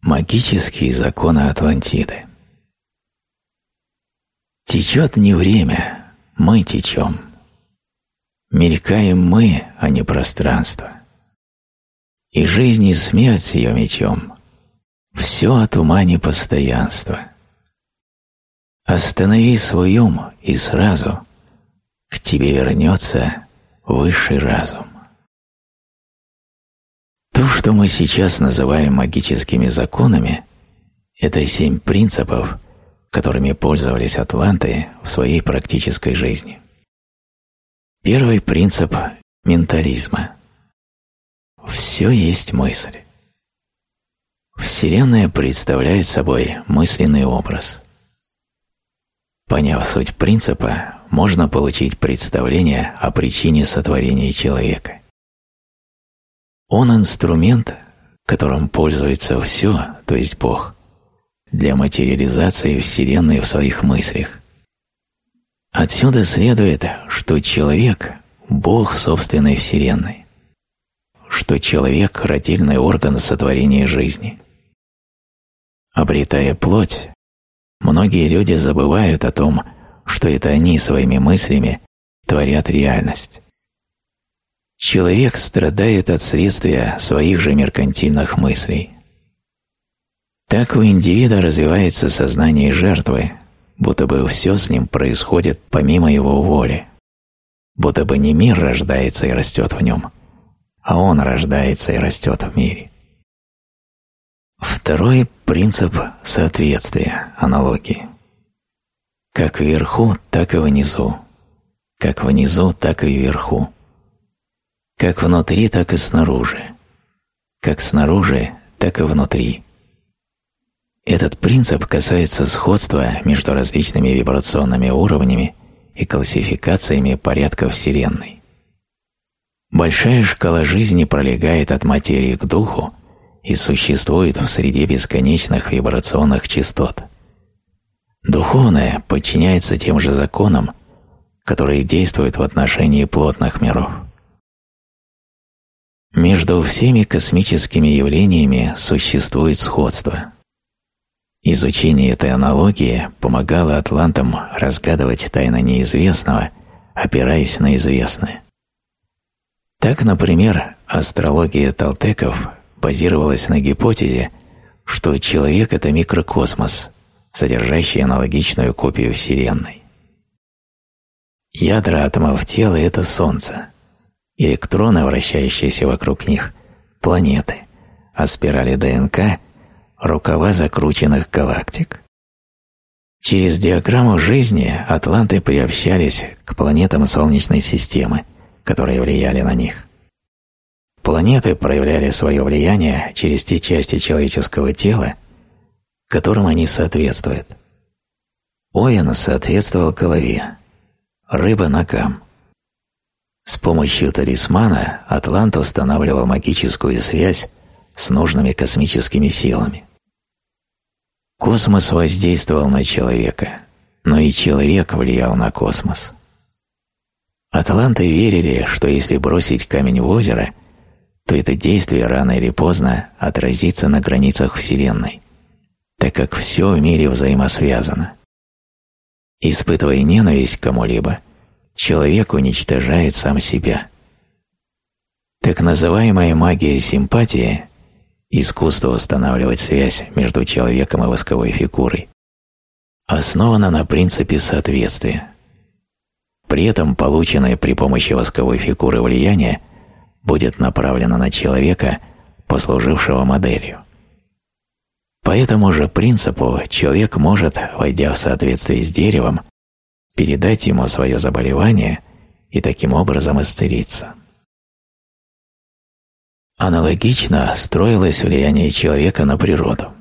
Магические законы Атлантиды Течет не время, мы течем. Мелькаем мы, а не пространство. И жизнь и смерть ее мечом. Все о тумане постоянства. Останови свой ум, и сразу к тебе вернется высший разум. То, что мы сейчас называем магическими законами, это семь принципов, которыми пользовались атланты в своей практической жизни. Первый принцип ментализма. Все есть мысль. Вселенная представляет собой мысленный образ. Поняв суть принципа, можно получить представление о причине сотворения человека. Он инструмент, которым пользуется все, то есть Бог, для материализации Вселенной в своих мыслях. Отсюда следует, что человек – Бог собственной Вселенной, что человек – родильный орган сотворения жизни. Обретая плоть, многие люди забывают о том, что это они своими мыслями творят реальность. Человек страдает от следствия своих же меркантильных мыслей. Так у индивида развивается сознание жертвы, будто бы все с ним происходит помимо его воли, будто бы не мир рождается и растет в нем, а он рождается и растет в мире. Второй принцип соответствия, аналогии. Как вверху, так и внизу. Как внизу, так и вверху. Как внутри, так и снаружи. Как снаружи, так и внутри. Этот принцип касается сходства между различными вибрационными уровнями и классификациями порядка Вселенной. Большая шкала жизни пролегает от материи к духу и существует в среде бесконечных вибрационных частот – Духовное подчиняется тем же законам, которые действуют в отношении плотных миров. Между всеми космическими явлениями существует сходство. Изучение этой аналогии помогало атлантам разгадывать тайны неизвестного, опираясь на известное. Так, например, астрология толтеков базировалась на гипотезе, что человек – это микрокосмос, содержащие аналогичную копию Вселенной. Ядра атомов тела – это Солнце, электроны, вращающиеся вокруг них – планеты, а спирали ДНК – рукава закрученных галактик. Через диаграмму жизни атланты приобщались к планетам Солнечной системы, которые влияли на них. Планеты проявляли свое влияние через те части человеческого тела, которым они соответствуют. Оин соответствовал голове, рыба – ногам. С помощью талисмана Атлант устанавливал магическую связь с нужными космическими силами. Космос воздействовал на человека, но и человек влиял на космос. Атланты верили, что если бросить камень в озеро, то это действие рано или поздно отразится на границах Вселенной так как все в мире взаимосвязано. Испытывая ненависть к кому-либо, человек уничтожает сам себя. Так называемая магия симпатии – искусство устанавливать связь между человеком и восковой фигурой – основана на принципе соответствия. При этом полученное при помощи восковой фигуры влияние будет направлено на человека, послужившего моделью. По этому же принципу человек может, войдя в соответствие с деревом, передать ему свое заболевание и таким образом исцелиться. Аналогично строилось влияние человека на природу.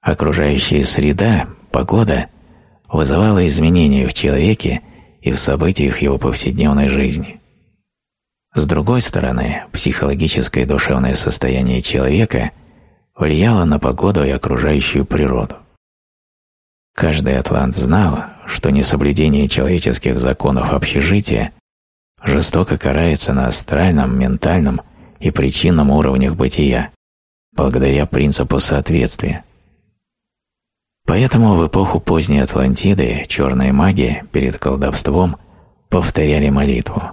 Окружающая среда, погода вызывала изменения в человеке и в событиях его повседневной жизни. С другой стороны, психологическое и душевное состояние человека – влияло на погоду и окружающую природу. Каждый атлант знал, что несоблюдение человеческих законов общежития жестоко карается на астральном, ментальном и причинном уровнях бытия, благодаря принципу соответствия. Поэтому в эпоху поздней Атлантиды черные маги перед колдовством повторяли молитву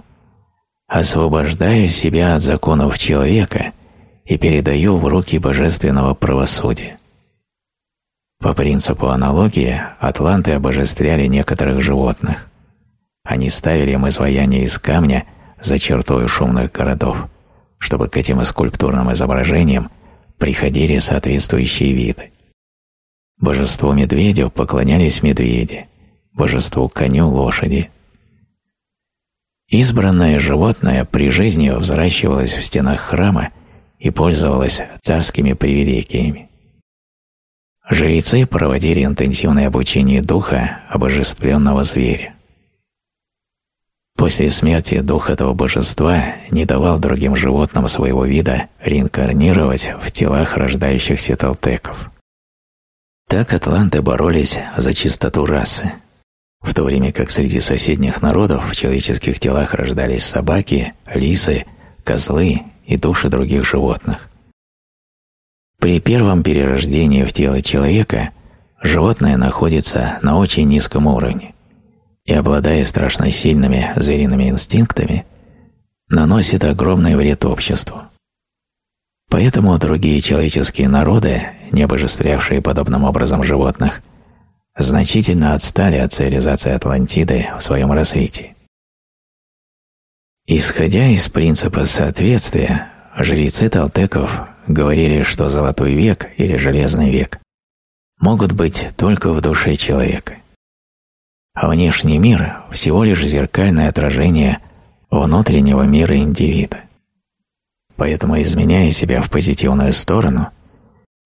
«Освобождаю себя от законов человека и передаю в руки божественного правосудия». По принципу аналогии атланты обожествляли некоторых животных. Они ставили им изваяния из камня за чертой шумных городов, чтобы к этим скульптурным изображениям приходили соответствующие виды. Божеству медведю поклонялись медведи, божеству коню – лошади. Избранное животное при жизни взращивалось в стенах храма и пользовалось царскими привилегиями. Жрецы проводили интенсивное обучение духа обожествленного зверя. После смерти дух этого божества не давал другим животным своего вида реинкарнировать в телах рождающихся толтеков. Так атланты боролись за чистоту расы, в то время как среди соседних народов в человеческих телах рождались собаки, лисы, козлы и души других животных. При первом перерождении в тело человека животное находится на очень низком уровне и, обладая страшно сильными звериными инстинктами, наносит огромный вред обществу. Поэтому другие человеческие народы, не обожествлявшие подобным образом животных, значительно отстали от цивилизации Атлантиды в своем развитии. Исходя из принципа соответствия, жрецы толтеков говорили, что золотой век или железный век могут быть только в душе человека а внешний мир – всего лишь зеркальное отражение внутреннего мира индивида. Поэтому, изменяя себя в позитивную сторону,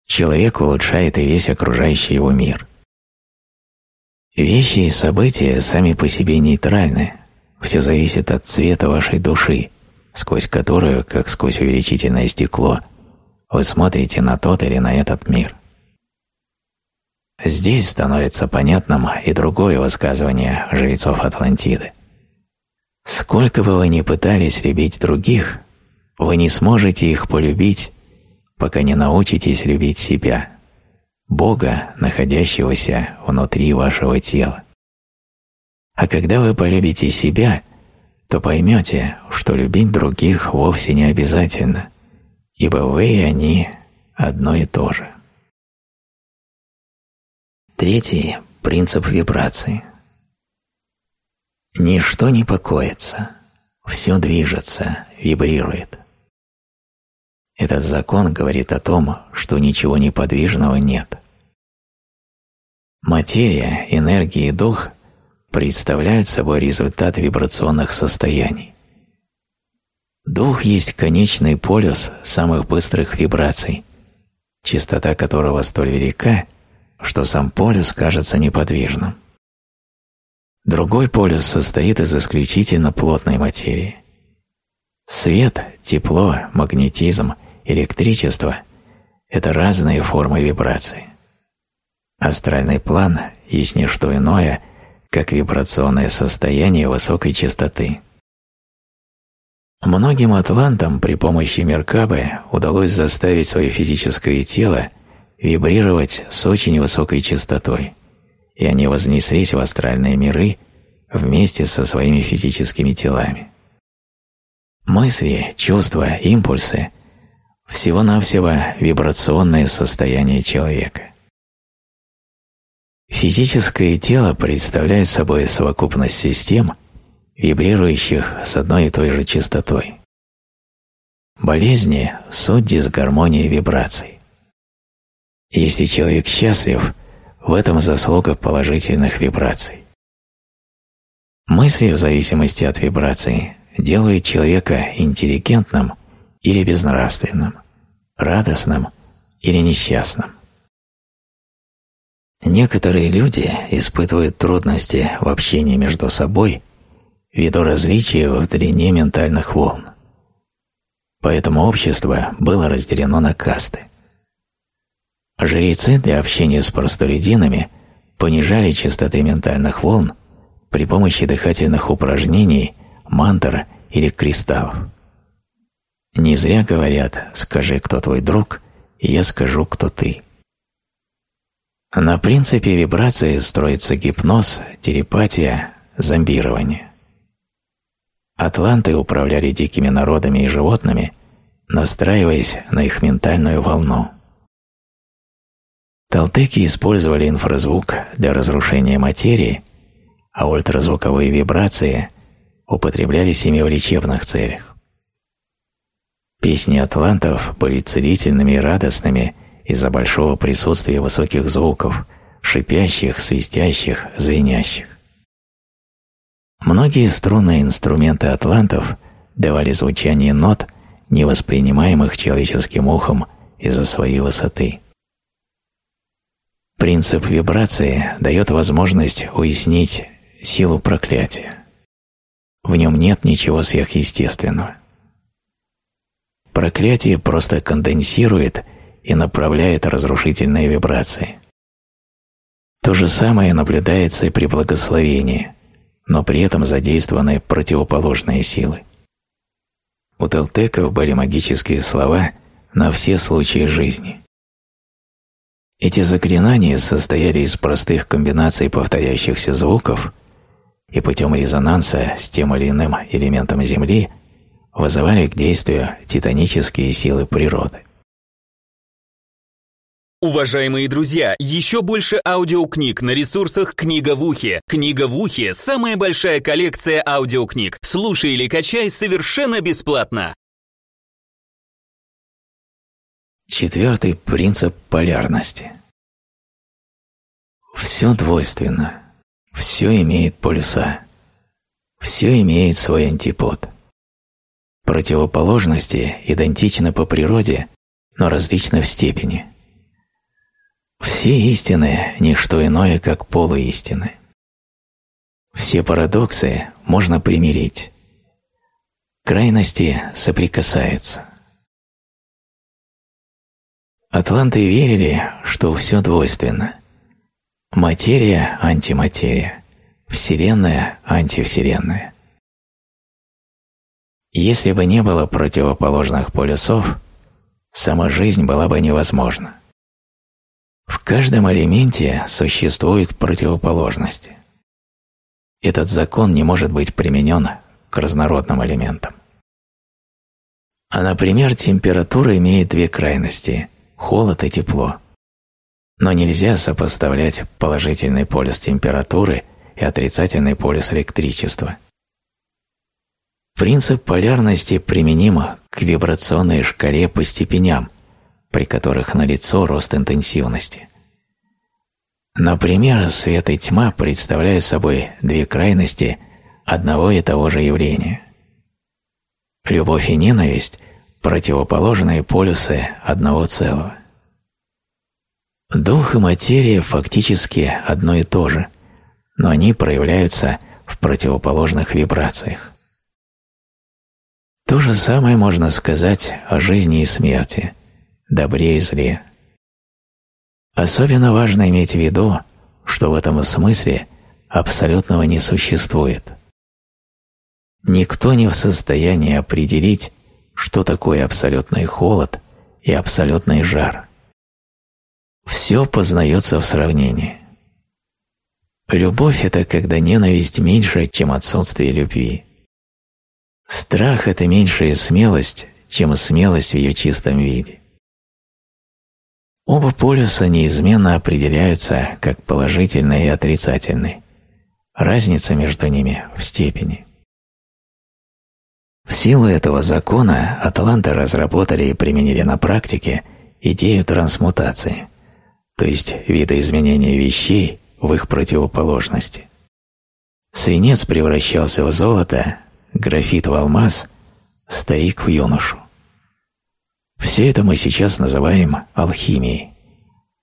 человек улучшает и весь окружающий его мир. Вещи и события сами по себе нейтральны, все зависит от цвета вашей души, сквозь которую, как сквозь увеличительное стекло, вы смотрите на тот или на этот мир. Здесь становится понятным и другое высказывание жрецов Атлантиды. Сколько бы вы ни пытались любить других, вы не сможете их полюбить, пока не научитесь любить себя, Бога, находящегося внутри вашего тела. А когда вы полюбите себя, то поймете, что любить других вовсе не обязательно, ибо вы и они одно и то же. Третий – принцип вибрации. Ничто не покоится, все движется, вибрирует. Этот закон говорит о том, что ничего неподвижного нет. Материя, энергия и дух представляют собой результат вибрационных состояний. Дух есть конечный полюс самых быстрых вибраций, частота которого столь велика – что сам полюс кажется неподвижным. Другой полюс состоит из исключительно плотной материи. Свет, тепло, магнетизм, электричество – это разные формы вибрации. Астральный план есть не что иное, как вибрационное состояние высокой частоты. Многим атлантам при помощи Меркабы удалось заставить свое физическое тело вибрировать с очень высокой частотой, и они вознеслись в астральные миры вместе со своими физическими телами. Мысли, чувства, импульсы – всего-навсего вибрационное состояние человека. Физическое тело представляет собой совокупность систем, вибрирующих с одной и той же частотой. Болезни – суть дисгармонии вибраций. Если человек счастлив, в этом заслуга положительных вибраций. Мысли в зависимости от вибраций делают человека интеллигентным или безнравственным, радостным или несчастным. Некоторые люди испытывают трудности в общении между собой ввиду различия в длине ментальных волн. Поэтому общество было разделено на касты. Жрецы для общения с простолюдинами понижали частоты ментальных волн при помощи дыхательных упражнений, мантр или кристаллов. Не зря говорят «скажи, кто твой друг» и я скажу, кто ты. На принципе вибрации строится гипноз, телепатия, зомбирование. Атланты управляли дикими народами и животными, настраиваясь на их ментальную волну. Талтеки использовали инфразвук для разрушения материи, а ультразвуковые вибрации употреблялись ими в лечебных целях. Песни атлантов были целительными и радостными из-за большого присутствия высоких звуков, шипящих, свистящих, звенящих. Многие струнные инструменты атлантов давали звучание нот, невоспринимаемых человеческим ухом из-за своей высоты. Принцип вибрации дает возможность уяснить силу проклятия. В нем нет ничего сверхъестественного. Проклятие просто конденсирует и направляет разрушительные вибрации. То же самое наблюдается и при благословении, но при этом задействованы противоположные силы. У Телтеков были магические слова на все случаи жизни. Эти заклинания состояли из простых комбинаций повторяющихся звуков и путем резонанса с тем или иным элементом Земли вызывали к действию титанические силы природы. Уважаемые друзья, еще больше аудиокниг на ресурсах «Книга в ухе». «Книга в ухе» — самая большая коллекция аудиокниг. Слушай или качай совершенно бесплатно. Четвертый принцип полярности. Все двойственно, все имеет полюса, все имеет свой антипод. Противоположности идентичны по природе, но различны в степени. Все истины – ничто иное, как полуистины. Все парадоксы можно примирить. Крайности соприкасаются. Атланты верили, что все двойственно. Материя – антиматерия, Вселенная – антивселенная. Если бы не было противоположных полюсов, сама жизнь была бы невозможна. В каждом элементе существуют противоположности. Этот закон не может быть применен к разнородным элементам. А, например, температура имеет две крайности холод и тепло. Но нельзя сопоставлять положительный полюс температуры и отрицательный полюс электричества. Принцип полярности применим к вибрационной шкале по степеням, при которых налицо рост интенсивности. Например, свет и тьма представляют собой две крайности одного и того же явления. Любовь и ненависть противоположные полюсы одного целого. Дух и материя фактически одно и то же, но они проявляются в противоположных вибрациях. То же самое можно сказать о жизни и смерти, добре и зле. Особенно важно иметь в виду, что в этом смысле абсолютного не существует. Никто не в состоянии определить, что такое абсолютный холод и абсолютный жар. Все познается в сравнении. Любовь – это когда ненависть меньше, чем отсутствие любви. Страх – это меньшая смелость, чем смелость в ее чистом виде. Оба полюса неизменно определяются как положительный и отрицательный. Разница между ними в степени. В силу этого закона атланты разработали и применили на практике идею трансмутации, то есть видоизменения вещей в их противоположности. Свинец превращался в золото, графит в алмаз, старик в юношу. Все это мы сейчас называем алхимией.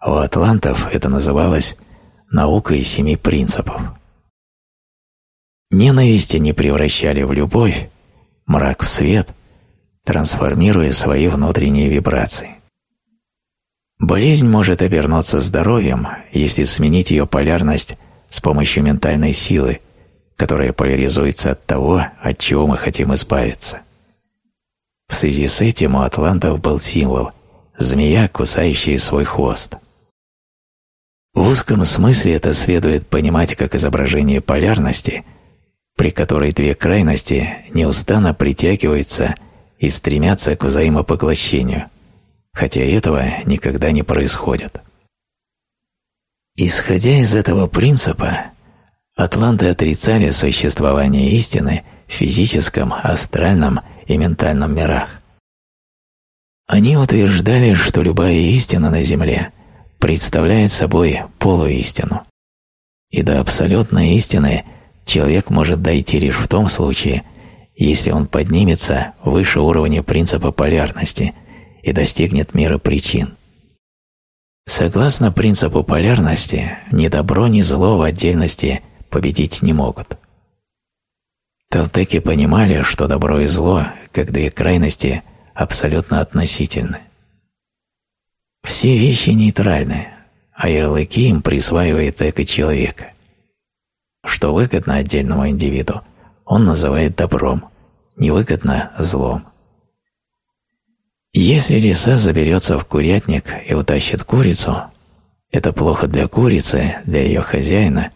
У атлантов это называлось наукой семи принципов. Ненависть они превращали в любовь, мрак в свет, трансформируя свои внутренние вибрации. Болезнь может обернуться здоровьем, если сменить ее полярность с помощью ментальной силы, которая поляризуется от того, от чего мы хотим избавиться. В связи с этим у атлантов был символ, змея, кусающая свой хвост. В узком смысле это следует понимать как изображение полярности, при которой две крайности неустанно притягиваются и стремятся к взаимопоглощению, хотя этого никогда не происходит. Исходя из этого принципа, атланты отрицали существование истины в физическом, астральном и ментальном мирах. Они утверждали, что любая истина на Земле представляет собой полуистину. И до абсолютной истины человек может дойти лишь в том случае, если он поднимется выше уровня принципа полярности и достигнет мира причин. Согласно принципу полярности, ни добро, ни зло в отдельности победить не могут. Толтеки понимали, что добро и зло, как две крайности, абсолютно относительны. Все вещи нейтральны, а ярлыки им присваивает эко человека. Что выгодно отдельному индивиду, он называет добром, невыгодно – злом. Если лиса заберется в курятник и утащит курицу, это плохо для курицы, для ее хозяина,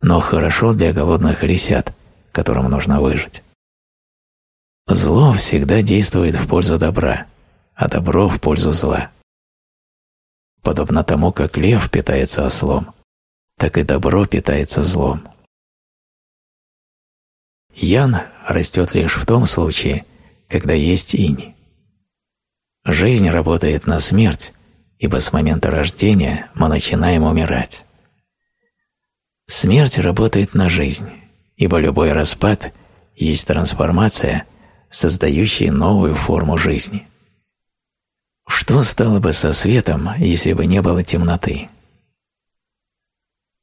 но хорошо для голодных лисят, которым нужно выжить. Зло всегда действует в пользу добра, а добро в пользу зла. Подобно тому, как лев питается ослом, так и добро питается злом. Ян растет лишь в том случае, когда есть инь. Жизнь работает на смерть, ибо с момента рождения мы начинаем умирать. Смерть работает на жизнь, ибо любой распад есть трансформация, создающая новую форму жизни. Что стало бы со светом, если бы не было темноты?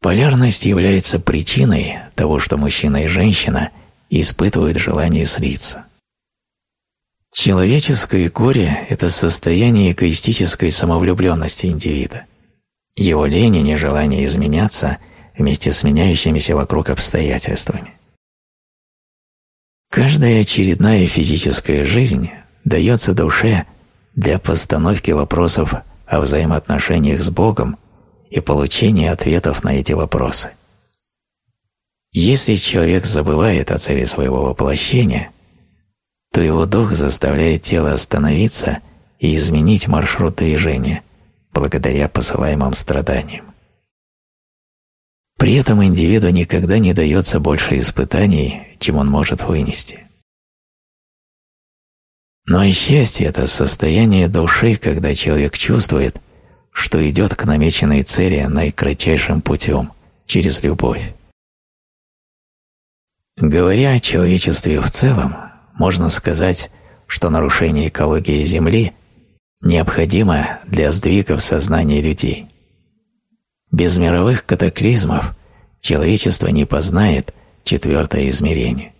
Полярность является причиной того, что мужчина и женщина испытывают желание слиться. Человеческое горе – это состояние эгоистической самовлюбленности индивида. Его лень и нежелание изменяться вместе с меняющимися вокруг обстоятельствами. Каждая очередная физическая жизнь дается душе для постановки вопросов о взаимоотношениях с Богом и получения ответов на эти вопросы. Если человек забывает о цели своего воплощения – то его дух заставляет тело остановиться и изменить маршрут движения благодаря посылаемым страданиям. При этом индивиду никогда не дается больше испытаний, чем он может вынести. Но и счастье – это состояние души, когда человек чувствует, что идет к намеченной цели наикратчайшим путем, через любовь. Говоря о человечестве в целом, можно сказать, что нарушение экологии Земли необходимо для сдвигов сознания людей. Без мировых катаклизмов человечество не познает четвертое измерение.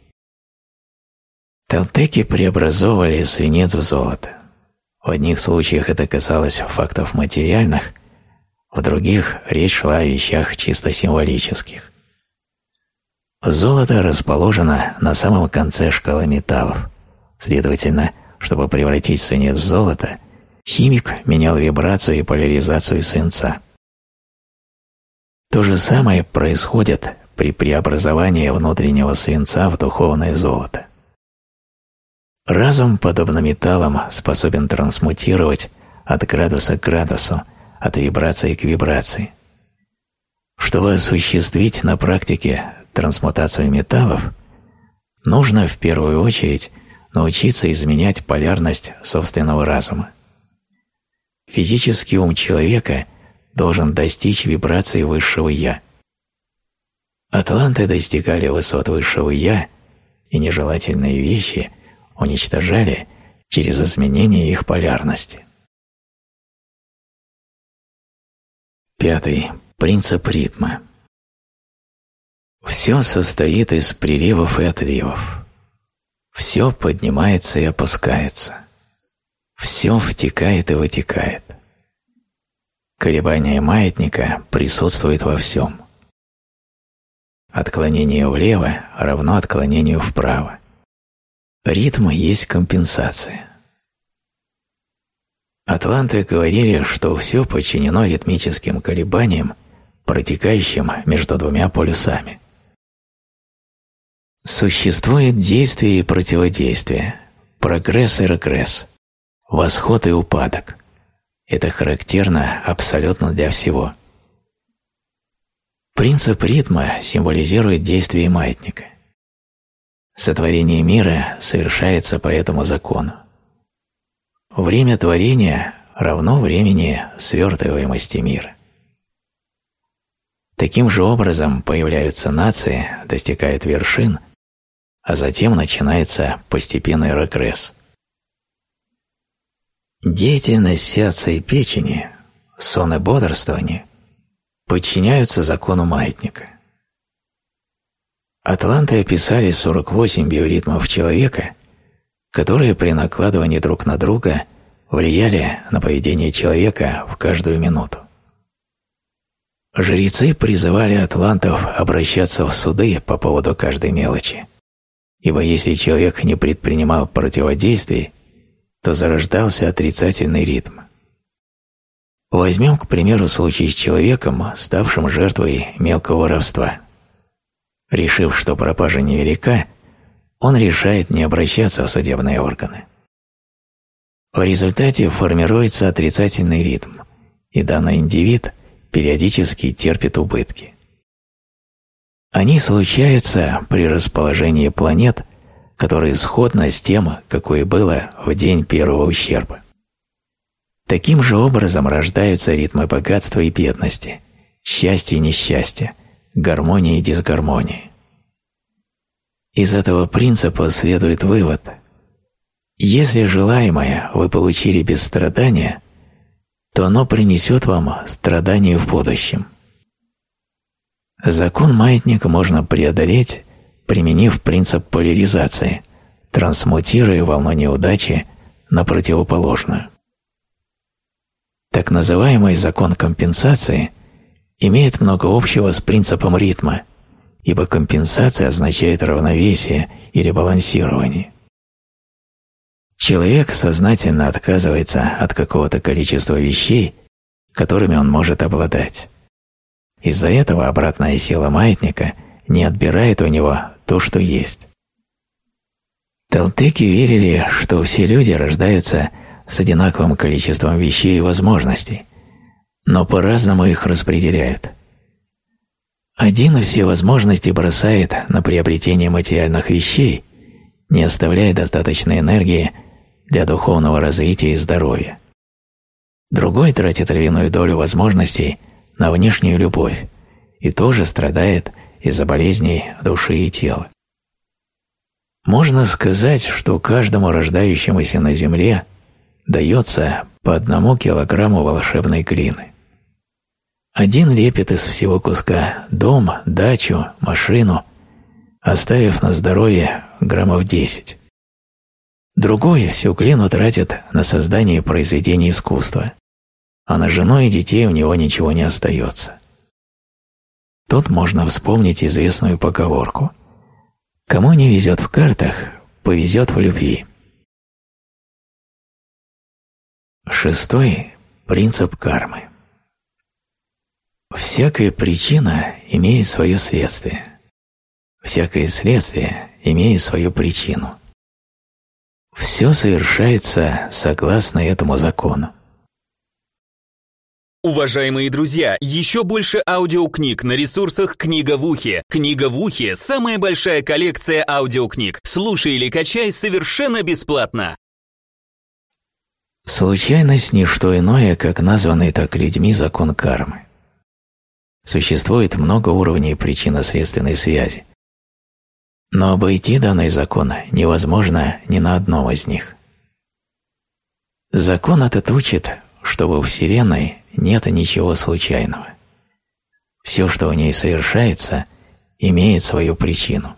Толтеки преобразовывали свинец в золото. В одних случаях это касалось фактов материальных, в других речь шла о вещах чисто символических. Золото расположено на самом конце шкалы металлов. Следовательно, чтобы превратить свинец в золото, химик менял вибрацию и поляризацию свинца. То же самое происходит при преобразовании внутреннего свинца в духовное золото. Разум, подобно металлам, способен трансмутировать от градуса к градусу, от вибрации к вибрации. Чтобы осуществить на практике трансмутацию металлов, нужно в первую очередь научиться изменять полярность собственного разума. Физический ум человека должен достичь вибрации высшего «я». Атланты достигали высот высшего «я», и нежелательные вещи уничтожали через изменение их полярности. Пятый. Принцип ритма. Все состоит из приливов и отливов. Все поднимается и опускается. Все втекает и вытекает. Колебание маятника присутствует во всем. Отклонение влево равно отклонению вправо. Ритм есть компенсация. Атланты говорили, что все подчинено ритмическим колебаниям, протекающим между двумя полюсами. Существует действие и противодействие, прогресс и регресс, восход и упадок. Это характерно абсолютно для всего. Принцип ритма символизирует действие маятника. Сотворение мира совершается по этому закону. Время творения равно времени свертываемости мира. Таким же образом появляются нации, достигают вершин, а затем начинается постепенный регресс. Деятельность сердца и печени, сон и бодрствование подчиняются закону маятника. Атланты описали 48 биоритмов человека, которые при накладывании друг на друга влияли на поведение человека в каждую минуту. Жрецы призывали атлантов обращаться в суды по поводу каждой мелочи, ибо если человек не предпринимал противодействий, то зарождался отрицательный ритм. Возьмем, к примеру, случай с человеком, ставшим жертвой мелкого воровства. Решив, что пропажа невелика, он решает не обращаться в судебные органы. В результате формируется отрицательный ритм, и данный индивид периодически терпит убытки. Они случаются при расположении планет, которые сходны с тем, какое было в день первого ущерба. Таким же образом рождаются ритмы богатства и бедности, счастья и несчастья, гармонии и дисгармонии. Из этого принципа следует вывод. Если желаемое вы получили без страдания, то оно принесет вам страдания в будущем. Закон маятника можно преодолеть, применив принцип поляризации, трансмутируя волну неудачи на противоположную. Так называемый закон компенсации имеет много общего с принципом ритма, ибо компенсация означает равновесие или балансирование. Человек сознательно отказывается от какого-то количества вещей, которыми он может обладать. Из-за этого обратная сила маятника не отбирает у него то, что есть. Талтеки верили, что все люди рождаются с одинаковым количеством вещей и возможностей, но по-разному их распределяют. Один все возможности бросает на приобретение материальных вещей, не оставляя достаточной энергии для духовного развития и здоровья. Другой тратит львиную долю возможностей на внешнюю любовь и тоже страдает из-за болезней души и тела. Можно сказать, что каждому рождающемуся на Земле дается по одному килограмму волшебной глины. Один лепит из всего куска дом, дачу, машину, оставив на здоровье граммов десять. Другой всю глину тратит на создание произведений искусства, а на жену и детей у него ничего не остается. Тут можно вспомнить известную поговорку «Кому не везет в картах, повезет в любви». Шестой – принцип кармы. Всякая причина имеет свое следствие. Всякое следствие имеет свою причину. Все совершается согласно этому закону. Уважаемые друзья, еще больше аудиокниг на ресурсах «Книга в ухе». «Книга в ухе» — самая большая коллекция аудиокниг. Слушай или качай совершенно бесплатно. Случайность – не что иное, как названный так людьми закон кармы. Существует много уровней причинно-следственной связи. Но обойти данный закон невозможно ни на одном из них. Закон этот учит, что во Вселенной нет ничего случайного. Все, что в ней совершается, имеет свою причину.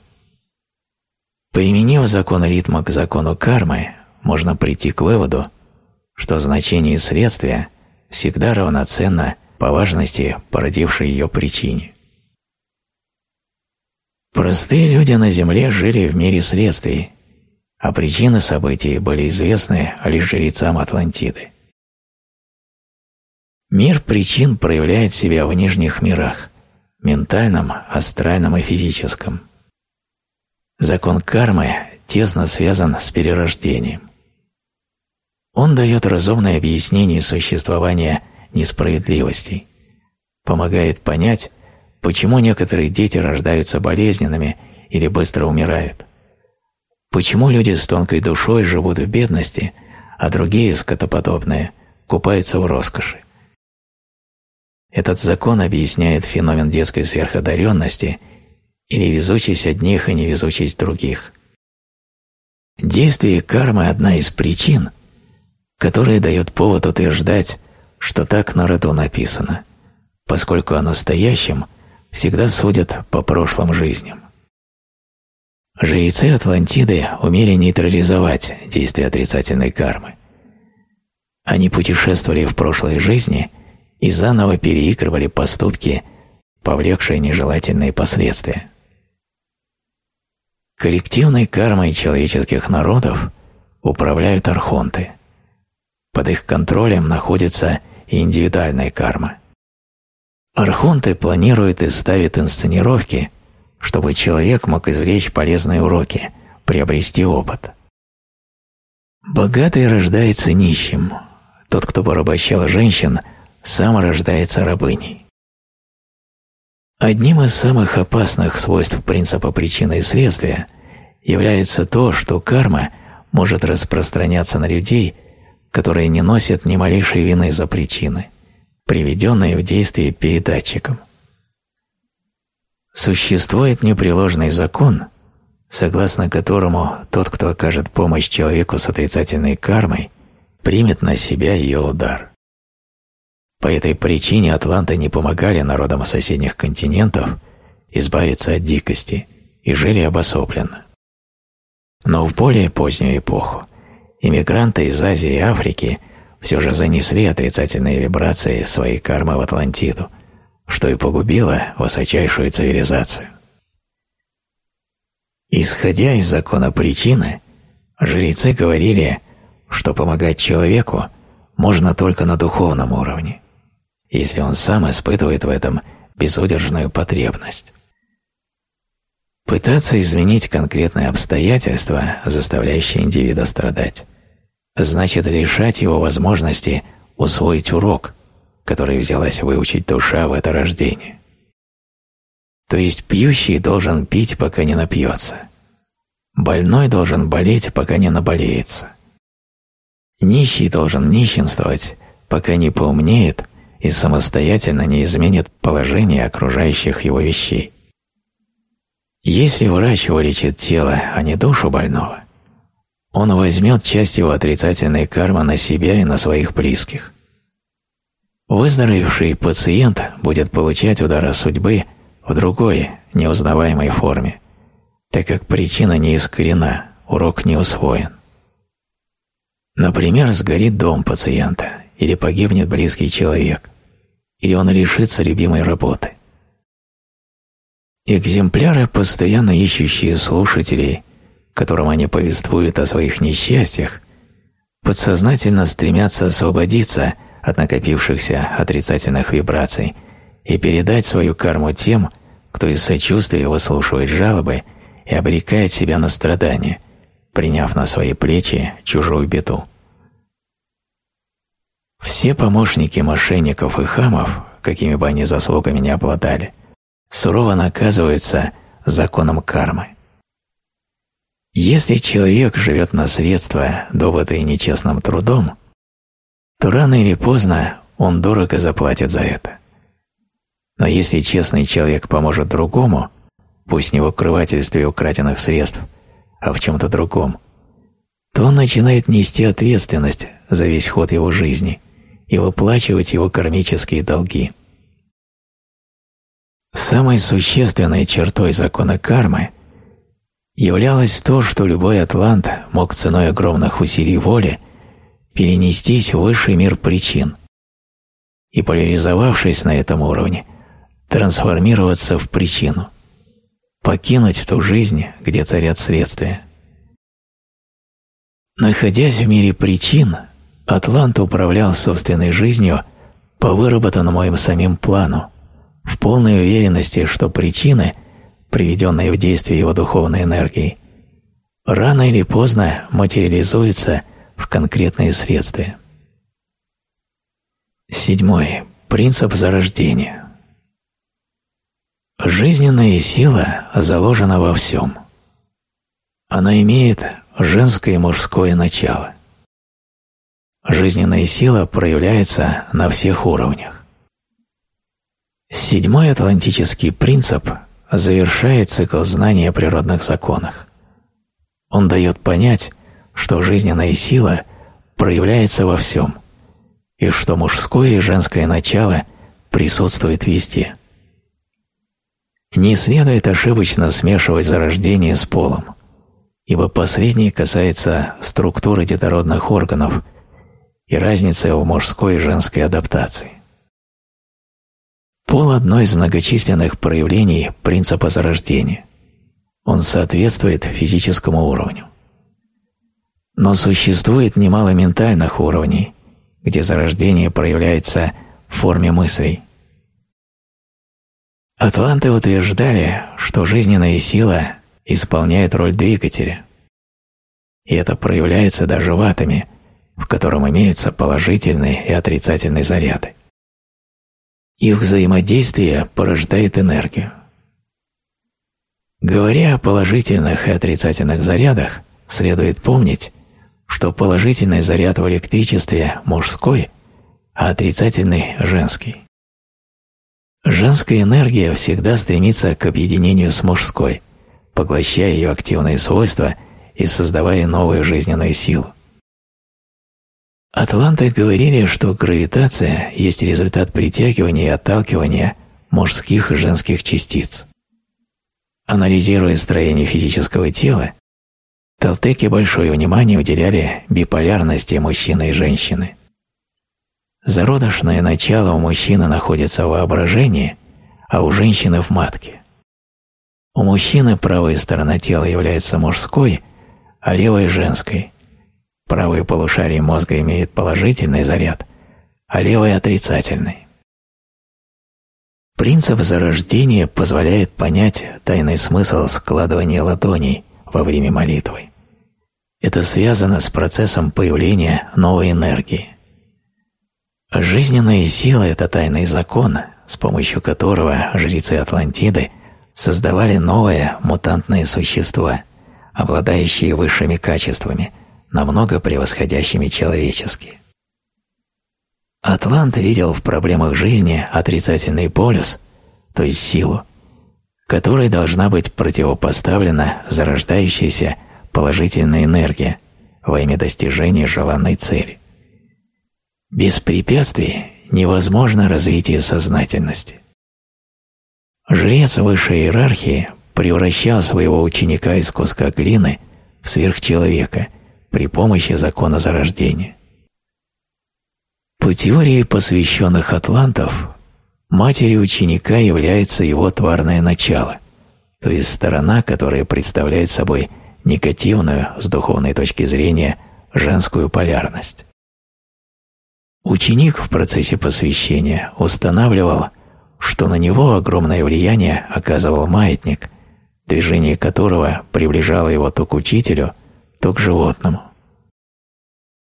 Применив закон ритма к закону кармы, можно прийти к выводу, что значение следствия всегда равноценно по важности породившей ее причине. Простые люди на Земле жили в мире следствий, а причины событий были известны лишь жрецам Атлантиды. Мир причин проявляет себя в нижних мирах – ментальном, астральном и физическом. Закон кармы тесно связан с перерождением. Он дает разумное объяснение существования несправедливостей, помогает понять, почему некоторые дети рождаются болезненными или быстро умирают, почему люди с тонкой душой живут в бедности, а другие, скотоподобные, купаются в роскоши. Этот закон объясняет феномен детской сверходаренности или везучесть одних и невезучесть других. Действие кармы – одна из причин, которая дает повод утверждать, что так на роду написано, поскольку о настоящем всегда судят по прошлым жизням. Жрецы Атлантиды умели нейтрализовать действие отрицательной кармы. Они путешествовали в прошлой жизни – и заново переигрывали поступки, повлекшие нежелательные последствия. Коллективной кармой человеческих народов управляют архонты. Под их контролем находится и индивидуальная карма. Архонты планируют и ставят инсценировки, чтобы человек мог извлечь полезные уроки, приобрести опыт. Богатый рождается нищим. Тот, кто порабощал женщин – сам рождается рабыней. Одним из самых опасных свойств принципа причины и следствия является то, что карма может распространяться на людей, которые не носят ни малейшей вины за причины, приведенные в действие передатчиком. Существует непреложный закон, согласно которому тот, кто окажет помощь человеку с отрицательной кармой, примет на себя ее удар. По этой причине атланты не помогали народам соседних континентов избавиться от дикости и жили обособленно. Но в более позднюю эпоху иммигранты из Азии и Африки все же занесли отрицательные вибрации своей кармы в Атлантиду, что и погубило высочайшую цивилизацию. Исходя из закона причины, жрецы говорили, что помогать человеку можно только на духовном уровне если он сам испытывает в этом безудержную потребность. Пытаться изменить конкретные обстоятельства, заставляющие индивида страдать, значит лишать его возможности усвоить урок, который взялась выучить душа в это рождение. То есть пьющий должен пить, пока не напьется. Больной должен болеть, пока не наболеется. Нищий должен нищенствовать, пока не поумнеет и самостоятельно не изменит положение окружающих его вещей. Если врач вылечит тело, а не душу больного, он возьмет часть его отрицательной кармы на себя и на своих близких. Выздоровевший пациент будет получать удары судьбы в другой, неузнаваемой форме, так как причина не искорена, урок не усвоен. Например, сгорит дом пациента или погибнет близкий человек или он лишится любимой работы. Экземпляры, постоянно ищущие слушателей, которым они повествуют о своих несчастьях, подсознательно стремятся освободиться от накопившихся отрицательных вибраций и передать свою карму тем, кто из сочувствия выслушивает жалобы и обрекает себя на страдания, приняв на свои плечи чужую беду. Все помощники мошенников и хамов, какими бы они заслугами ни обладали, сурово наказываются законом кармы. Если человек живет на средства, добытые нечестным трудом, то рано или поздно он дорого заплатит за это. Но если честный человек поможет другому, пусть не в укрывательстве украденных средств, а в чем-то другом, то он начинает нести ответственность за весь ход его жизни – и выплачивать его кармические долги. Самой существенной чертой закона кармы являлось то, что любой атлант мог ценой огромных усилий воли перенестись в высший мир причин и, поляризовавшись на этом уровне, трансформироваться в причину, покинуть ту жизнь, где царят следствия. Находясь в мире причин, Атлант управлял собственной жизнью по выработанному им самим плану, в полной уверенности, что причины, приведенные в действие его духовной энергией, рано или поздно материализуются в конкретные средства. Седьмой. Принцип зарождения. Жизненная сила заложена во всем. Она имеет женское и мужское начало. Жизненная сила проявляется на всех уровнях. Седьмой атлантический принцип завершает цикл знания о природных законах. Он дает понять, что жизненная сила проявляется во всем, и что мужское и женское начало присутствует везде. Не следует ошибочно смешивать зарождение с полом, ибо последнее касается структуры детородных органов и разницы в мужской и женской адаптации. Пол – одно из многочисленных проявлений принципа зарождения. Он соответствует физическому уровню. Но существует немало ментальных уровней, где зарождение проявляется в форме мыслей. Атланты утверждали, что жизненная сила исполняет роль двигателя. И это проявляется даже в атоме, в котором имеются положительные и отрицательные заряды. Их взаимодействие порождает энергию. Говоря о положительных и отрицательных зарядах, следует помнить, что положительный заряд в электричестве мужской, а отрицательный – женский. Женская энергия всегда стремится к объединению с мужской, поглощая ее активные свойства и создавая новую жизненную силу. Атланты говорили, что гравитация есть результат притягивания и отталкивания мужских и женских частиц. Анализируя строение физического тела, Толтеки большое внимание уделяли биполярности мужчины и женщины. Зародышное начало у мужчины находится в воображении, а у женщины в матке. У мужчины правая сторона тела является мужской, а левая – женской. Правое полушарие мозга имеет положительный заряд, а левое – отрицательный. Принцип зарождения позволяет понять тайный смысл складывания ладоней во время молитвы. Это связано с процессом появления новой энергии. Жизненная сила – это тайный закон, с помощью которого жрецы Атлантиды создавали новые мутантные существа, обладающие высшими качествами, намного превосходящими человеческие. Атлант видел в проблемах жизни отрицательный полюс, то есть силу, которой должна быть противопоставлена зарождающаяся положительная энергия во имя достижения желанной цели. Без препятствий невозможно развитие сознательности. Жрец высшей иерархии превращал своего ученика из куска глины в сверхчеловека при помощи закона зарождения. По теории посвященных атлантов, матерью ученика является его тварное начало, то есть сторона, которая представляет собой – негативную, с духовной точки зрения, женскую полярность. Ученик в процессе посвящения устанавливал, что на него огромное влияние оказывал маятник, движение которого приближало его то к учителю, то к животному.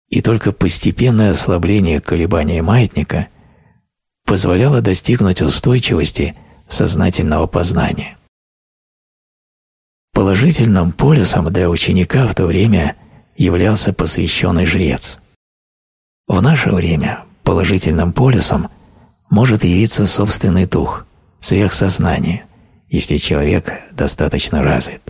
И только постепенное ослабление колебания маятника позволяло достигнуть устойчивости сознательного познания. Положительным полюсом для ученика в то время являлся посвященный жрец. В наше время положительным полюсом может явиться собственный дух, сверхсознание, если человек достаточно развит.